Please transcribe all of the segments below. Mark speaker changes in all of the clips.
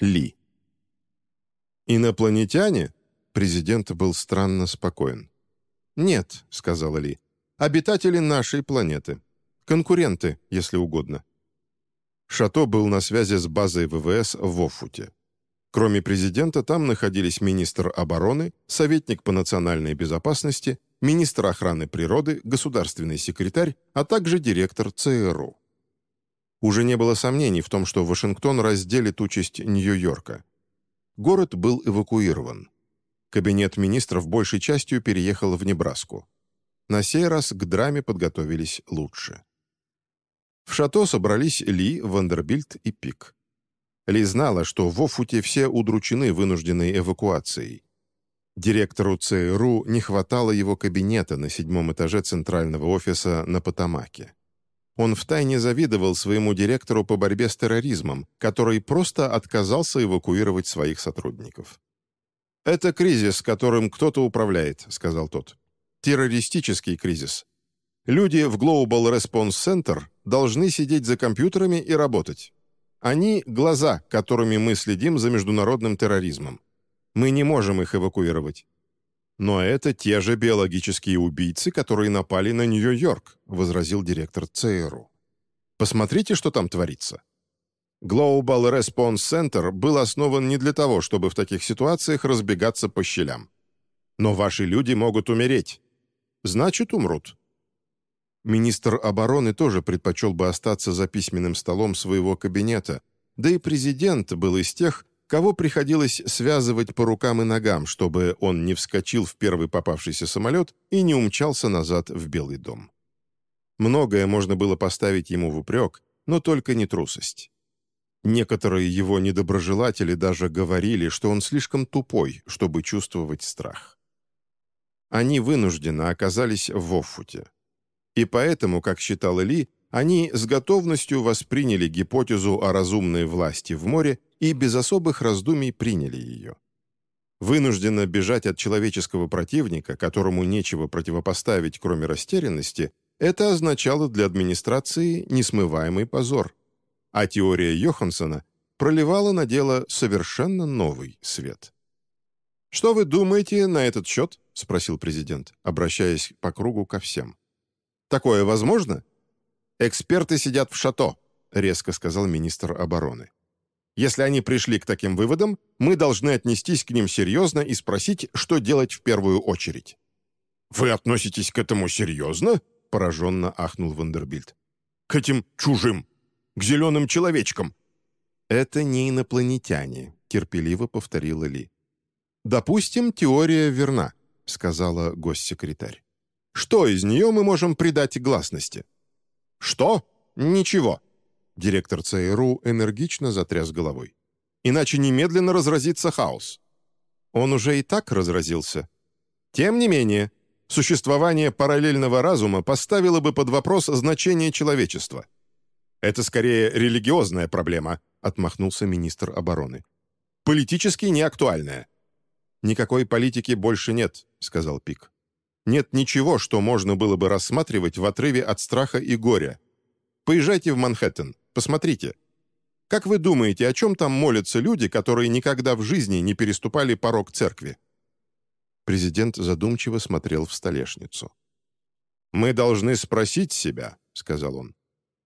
Speaker 1: Ли. «Инопланетяне?» Президент был странно спокоен. «Нет», — сказала Ли, — «обитатели нашей планеты. Конкуренты, если угодно». Шато был на связи с базой ВВС в Офуте. Кроме президента, там находились министр обороны, советник по национальной безопасности, министр охраны природы, государственный секретарь, а также директор ЦРУ. Уже не было сомнений в том, что Вашингтон разделит участь Нью-Йорка. Город был эвакуирован. Кабинет министров большей частью переехал в Небраску. На сей раз к драме подготовились лучше. В шато собрались Ли, Вандербильт и Пик. Ли знала, что в Офуте все удручены вынужденной эвакуацией. Директору ЦРУ не хватало его кабинета на седьмом этаже центрального офиса на Потамаке. Он втайне завидовал своему директору по борьбе с терроризмом, который просто отказался эвакуировать своих сотрудников. «Это кризис, которым кто-то управляет», — сказал тот. «Террористический кризис. Люди в Global Response Center должны сидеть за компьютерами и работать. Они — глаза, которыми мы следим за международным терроризмом. Мы не можем их эвакуировать. Но это те же биологические убийцы, которые напали на Нью-Йорк, возразил директор ЦРУ. Посмотрите, что там творится. Global Response Center был основан не для того, чтобы в таких ситуациях разбегаться по щелям. Но ваши люди могут умереть. Значит, умрут. Министр обороны тоже предпочел бы остаться за письменным столом своего кабинета, да и президент был из тех, кого приходилось связывать по рукам и ногам, чтобы он не вскочил в первый попавшийся самолет и не умчался назад в Белый дом. Многое можно было поставить ему в упрек, но только не трусость. Некоторые его недоброжелатели даже говорили, что он слишком тупой, чтобы чувствовать страх. Они вынужденно оказались в Оффуте. И поэтому, как считал Ли, они с готовностью восприняли гипотезу о разумной власти в море и без особых раздумий приняли ее. Вынужденно бежать от человеческого противника, которому нечего противопоставить, кроме растерянности, это означало для администрации несмываемый позор. А теория Йоханссона проливала на дело совершенно новый свет. «Что вы думаете на этот счет?» — спросил президент, обращаясь по кругу ко всем. Такое возможно?» «Эксперты сидят в шато», — резко сказал министр обороны. «Если они пришли к таким выводам, мы должны отнестись к ним серьезно и спросить, что делать в первую очередь».
Speaker 2: «Вы относитесь к этому серьезно?» — пораженно ахнул Вандербильд. «К этим чужим, к зеленым человечкам».
Speaker 1: «Это не инопланетяне», — терпеливо повторила Ли. «Допустим, теория верна», — сказала госсекретарь. Что из нее мы можем придать гласности? Что? Ничего. Директор ЦРУ энергично затряс головой. Иначе немедленно разразится хаос. Он уже и так разразился. Тем не менее, существование параллельного разума поставило бы под вопрос значение человечества. «Это скорее религиозная проблема», — отмахнулся министр обороны. «Политически неактуальная». «Никакой политики больше нет», — сказал Пик. Нет ничего, что можно было бы рассматривать в отрыве от страха и горя. Поезжайте в Манхэттен, посмотрите. Как вы думаете, о чем там молятся люди, которые никогда в жизни не переступали порог церкви?» Президент задумчиво смотрел в столешницу. «Мы должны спросить себя», — сказал он,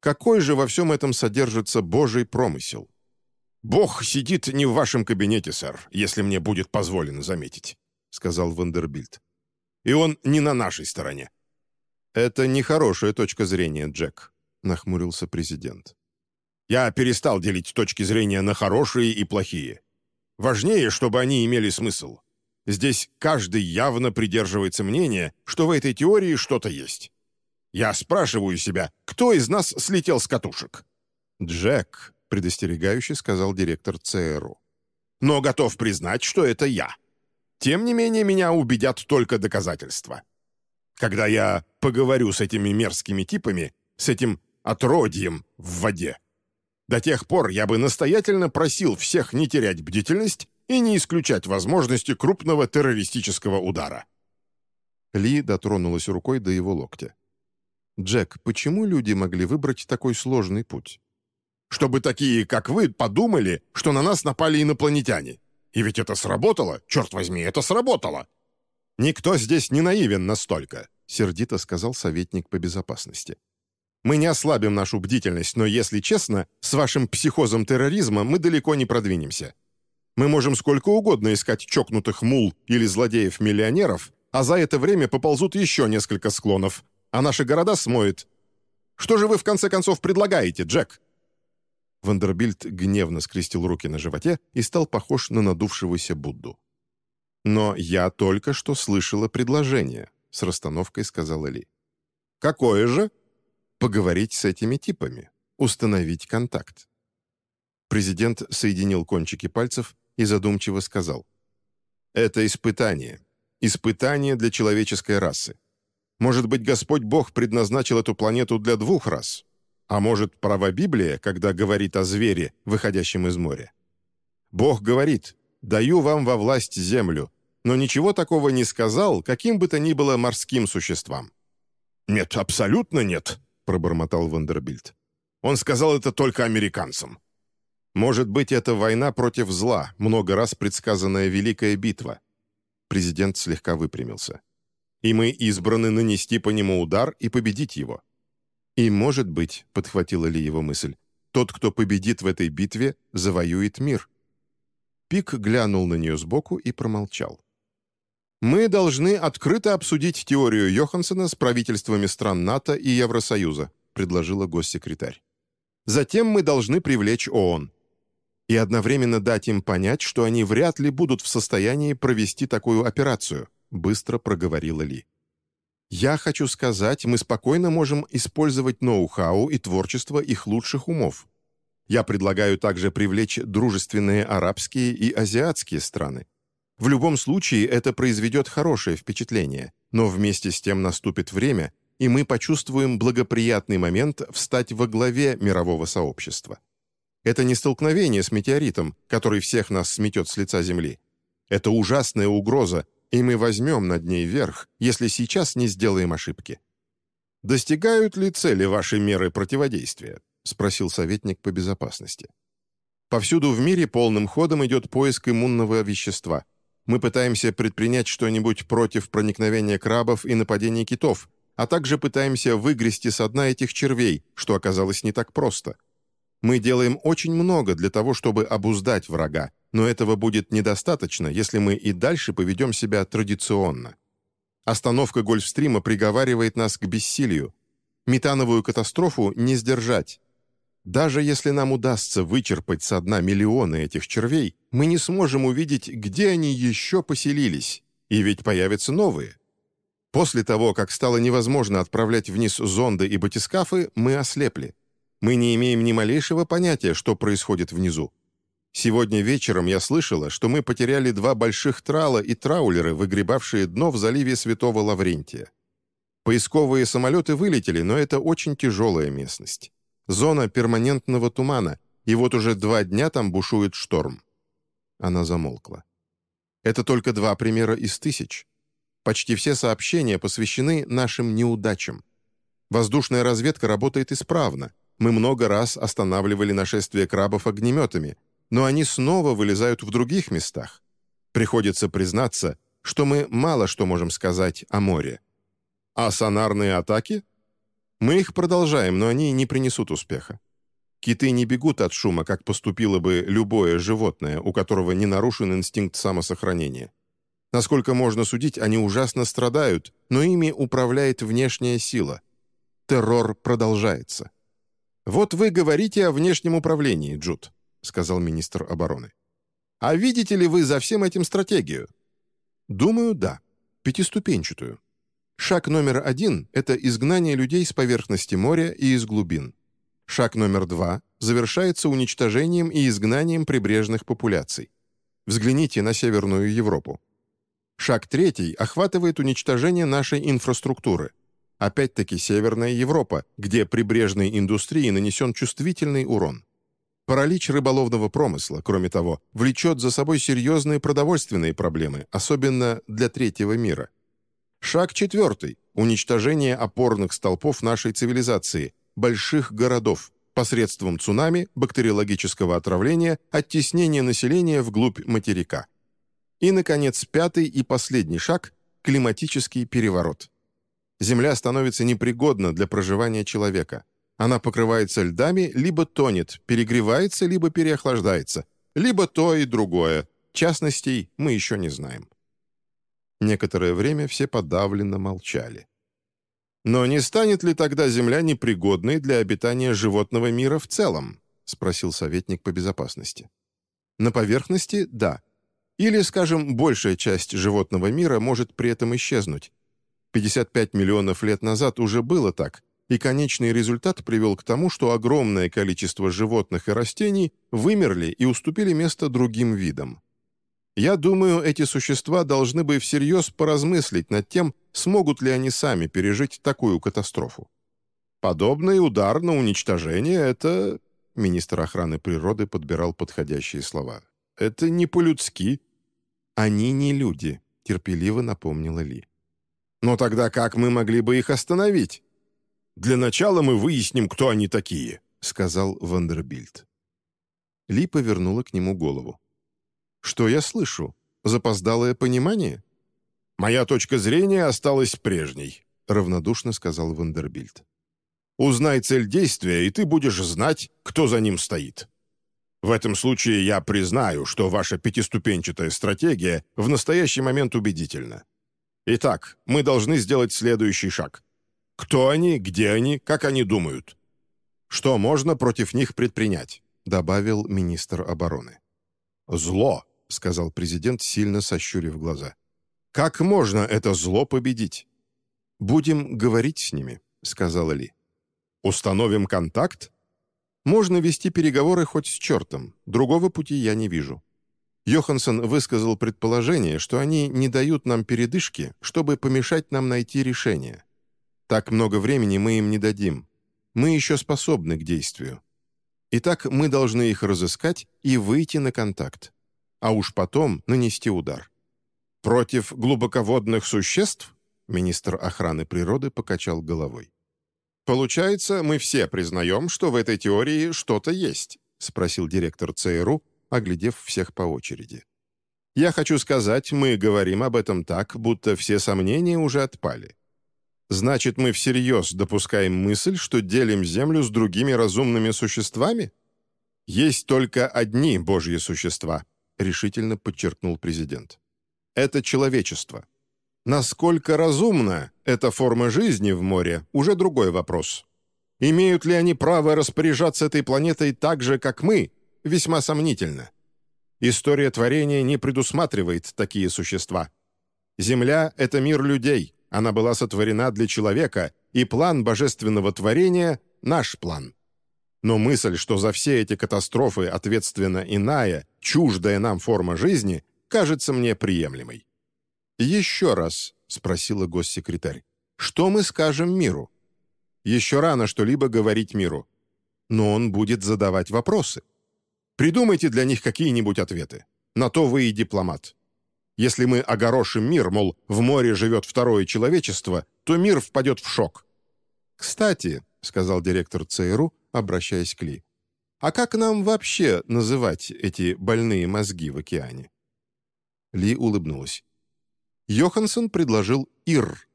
Speaker 1: «какой же во всем этом содержится Божий промысел?»
Speaker 2: «Бог сидит не в вашем кабинете, сэр, если мне будет позволено заметить», — сказал Вандербильд и он не на нашей стороне».
Speaker 1: «Это нехорошая точка зрения, Джек», — нахмурился президент.
Speaker 2: «Я перестал делить точки зрения на хорошие и плохие. Важнее, чтобы они имели смысл. Здесь каждый явно придерживается мнения, что в этой теории что-то есть. Я спрашиваю себя, кто из нас слетел с катушек?»
Speaker 1: «Джек», — предостерегающе сказал директор ЦРУ.
Speaker 2: «Но готов признать, что это я». Тем не менее, меня убедят только доказательства. Когда я поговорю с этими мерзкими типами, с этим отродьем в воде, до тех пор я бы настоятельно просил всех не терять бдительность и не исключать возможности крупного террористического удара.
Speaker 1: Ли дотронулась рукой до его локтя. «Джек, почему люди могли выбрать такой сложный путь?»
Speaker 2: чтобы такие, как вы, подумали, что на нас напали инопланетяне. И ведь это сработало, черт возьми, это сработало!» «Никто здесь не наивен настолько», — сердито сказал советник по безопасности. «Мы не ослабим нашу бдительность, но, если честно, с вашим психозом терроризма мы далеко не продвинемся. Мы можем сколько угодно искать чокнутых мул или злодеев-миллионеров, а за это время поползут еще несколько склонов, а наши города смоет. Что же вы в конце концов предлагаете, Джек?»
Speaker 1: Вандербильд гневно скрестил руки на животе и стал похож на надувшегося Будду. «Но я только что слышала предложение», — с расстановкой сказала Ли.
Speaker 2: «Какое же?»
Speaker 1: «Поговорить с этими типами, установить контакт». Президент соединил кончики пальцев и задумчиво сказал. «Это испытание. Испытание для человеческой расы. Может быть, Господь Бог предназначил эту планету для двух рас? А может, права Библия, когда говорит о звере, выходящем из моря? Бог говорит, «Даю вам во власть землю», но ничего такого не сказал, каким бы то ни было морским существам.
Speaker 2: «Нет, абсолютно нет», — пробормотал Вандербильд. «Он сказал это только американцам».
Speaker 1: «Может быть, это война против зла, много раз предсказанная Великая битва». Президент слегка выпрямился. «И мы избраны нанести по нему удар и победить его». «И, может быть», — подхватила ли его мысль, «тот, кто победит в этой битве, завоюет мир». Пик глянул на нее сбоку и промолчал. «Мы должны открыто обсудить теорию Йоханссона с правительствами стран НАТО и Евросоюза», предложила госсекретарь. «Затем мы должны привлечь ООН. И одновременно дать им понять, что они вряд ли будут в состоянии провести такую операцию», быстро проговорила Ли. «Я хочу сказать, мы спокойно можем использовать ноу-хау и творчество их лучших умов. Я предлагаю также привлечь дружественные арабские и азиатские страны. В любом случае это произведет хорошее впечатление, но вместе с тем наступит время, и мы почувствуем благоприятный момент встать во главе мирового сообщества. Это не столкновение с метеоритом, который всех нас сметет с лица Земли. Это ужасная угроза, и мы возьмем над ней верх, если сейчас не сделаем ошибки. «Достигают ли цели ваши меры противодействия?» — спросил советник по безопасности. «Повсюду в мире полным ходом идет поиск иммунного вещества. Мы пытаемся предпринять что-нибудь против проникновения крабов и нападений китов, а также пытаемся выгрести со дна этих червей, что оказалось не так просто. Мы делаем очень много для того, чтобы обуздать врага, но этого будет недостаточно, если мы и дальше поведем себя традиционно. Остановка Гольфстрима приговаривает нас к бессилию. Метановую катастрофу не сдержать. Даже если нам удастся вычерпать со дна миллионы этих червей, мы не сможем увидеть, где они еще поселились, и ведь появятся новые. После того, как стало невозможно отправлять вниз зонды и батискафы, мы ослепли. Мы не имеем ни малейшего понятия, что происходит внизу. Сегодня вечером я слышала, что мы потеряли два больших трала и траулеры, выгребавшие дно в заливе Святого Лаврентия. Поисковые самолеты вылетели, но это очень тяжелая местность. Зона перманентного тумана, и вот уже два дня там бушует шторм». Она замолкла. «Это только два примера из тысяч. Почти все сообщения посвящены нашим неудачам. Воздушная разведка работает исправно. Мы много раз останавливали нашествие крабов огнеметами, но они снова вылезают в других местах. Приходится признаться, что мы мало что можем сказать о море. А сонарные атаки мы их продолжаем, но они не принесут успеха. Киты не бегут от шума, как поступило бы любое животное, у которого не нарушен инстинкт самосохранения. Насколько можно судить, они ужасно страдают, но ими управляет внешняя сила. Террор продолжается. «Вот вы говорите о внешнем управлении, Джуд», — сказал министр обороны. «А видите ли вы за всем этим стратегию?» «Думаю, да. Пятиступенчатую. Шаг номер один — это изгнание людей с поверхности моря и из глубин. Шаг номер два завершается уничтожением и изгнанием прибрежных популяций. Взгляните на Северную Европу. Шаг третий охватывает уничтожение нашей инфраструктуры. Опять-таки Северная Европа, где прибрежной индустрии нанесен чувствительный урон. Паралич рыболовного промысла, кроме того, влечет за собой серьезные продовольственные проблемы, особенно для третьего мира – Шаг четвертый – уничтожение опорных столпов нашей цивилизации, больших городов. посредством цунами, бактериологического отравления, оттеснения населения вглубь материка. И, наконец, пятый и последний шаг – климатический переворот. Земля становится непригодна для проживания человека. Она покрывается льдами, либо тонет, перегревается, либо переохлаждается, либо то и другое. Частностей мы еще не знаем. Некоторое время все подавленно молчали. «Но не станет ли тогда Земля непригодной для обитания животного мира в целом?» — спросил советник по безопасности. «На поверхности — да. Или, скажем, большая часть животного мира может при этом исчезнуть. 55 миллионов лет назад уже было так, и конечный результат привел к тому, что огромное количество животных и растений вымерли и уступили место другим видам. Я думаю, эти существа должны бы всерьез поразмыслить над тем, смогут ли они сами пережить такую катастрофу. Подобный удар на уничтожение — это... Министр охраны природы подбирал подходящие слова. «Это не по-людски». «Они не люди», — терпеливо напомнила Ли. «Но тогда как мы могли бы их остановить?» «Для начала мы выясним, кто они такие», — сказал Вандербильд. Ли повернула к нему голову. «Что я слышу? Запоздалое понимание?» «Моя точка зрения осталась прежней», — равнодушно сказал Вандербильд. «Узнай цель действия, и ты будешь знать, кто за ним стоит. В этом случае я признаю, что ваша пятиступенчатая стратегия в настоящий момент убедительна. Итак, мы должны сделать следующий шаг. Кто они, где они, как они думают? Что можно против них предпринять?» — добавил министр обороны. «Зло», — сказал президент, сильно сощурив глаза. «Как можно это зло победить?» «Будем говорить с ними», — сказала Ли. «Установим контакт?» «Можно вести переговоры хоть с чертом. Другого пути я не вижу». Йоханссон высказал предположение, что они не дают нам передышки, чтобы помешать нам найти решение. Так много времени мы им не дадим. Мы еще способны к действию. Итак, мы должны их разыскать и выйти на контакт а уж потом нанести удар. «Против глубоководных существ?» Министр охраны природы покачал головой. «Получается, мы все признаем, что в этой теории что-то есть?» спросил директор ЦРУ, оглядев всех по очереди. «Я хочу сказать, мы говорим об этом так, будто все сомнения уже отпали. Значит, мы всерьез допускаем мысль, что делим Землю с другими разумными существами? Есть только одни божьи существа, решительно подчеркнул президент. «Это человечество. Насколько разумна эта форма жизни в море – уже другой вопрос. Имеют ли они право распоряжаться этой планетой так же, как мы? Весьма сомнительно. История творения не предусматривает такие существа. Земля – это мир людей, она была сотворена для человека, и план божественного творения – наш план. Но мысль, что за все эти катастрофы ответственна иная, чуждая нам форма жизни, кажется мне приемлемой. «Еще раз», — спросила госсекретарь, — «что мы скажем миру?» «Еще рано что-либо говорить миру. Но он будет задавать вопросы. Придумайте для них какие-нибудь ответы. На то вы и дипломат. Если мы огорошим мир, мол, в море живет второе человечество, то мир впадет в шок». «Кстати», — сказал директор ЦРУ, обращаясь к Ли, а как нам вообще называть эти больные мозги в океане?» Ли улыбнулась. Йоханссон предложил «Ир».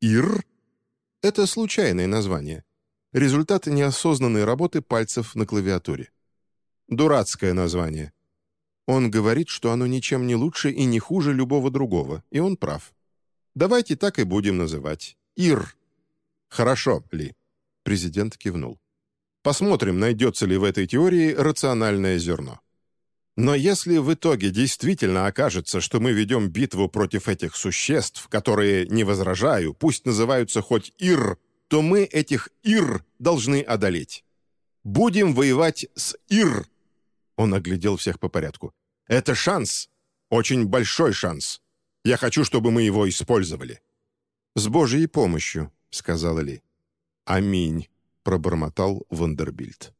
Speaker 1: «Ир» — это случайное название. Результат неосознанной работы пальцев на клавиатуре. Дурацкое название. Он говорит, что оно ничем не лучше и не хуже любого другого, и он прав. Давайте так и будем называть. Ир. Хорошо, Ли. Президент кивнул. Посмотрим, найдется ли в этой теории рациональное зерно. Но если в итоге действительно окажется, что мы ведем битву против этих существ, которые, не возражаю, пусть называются хоть Ир, то мы этих Ир должны одолеть. Будем воевать с Ир. Он оглядел всех по порядку. Это шанс. Очень большой шанс. Я хочу, чтобы мы его использовали. «С Божьей помощью», — сказала Ли. «Аминь», пробормотал Вандербильд.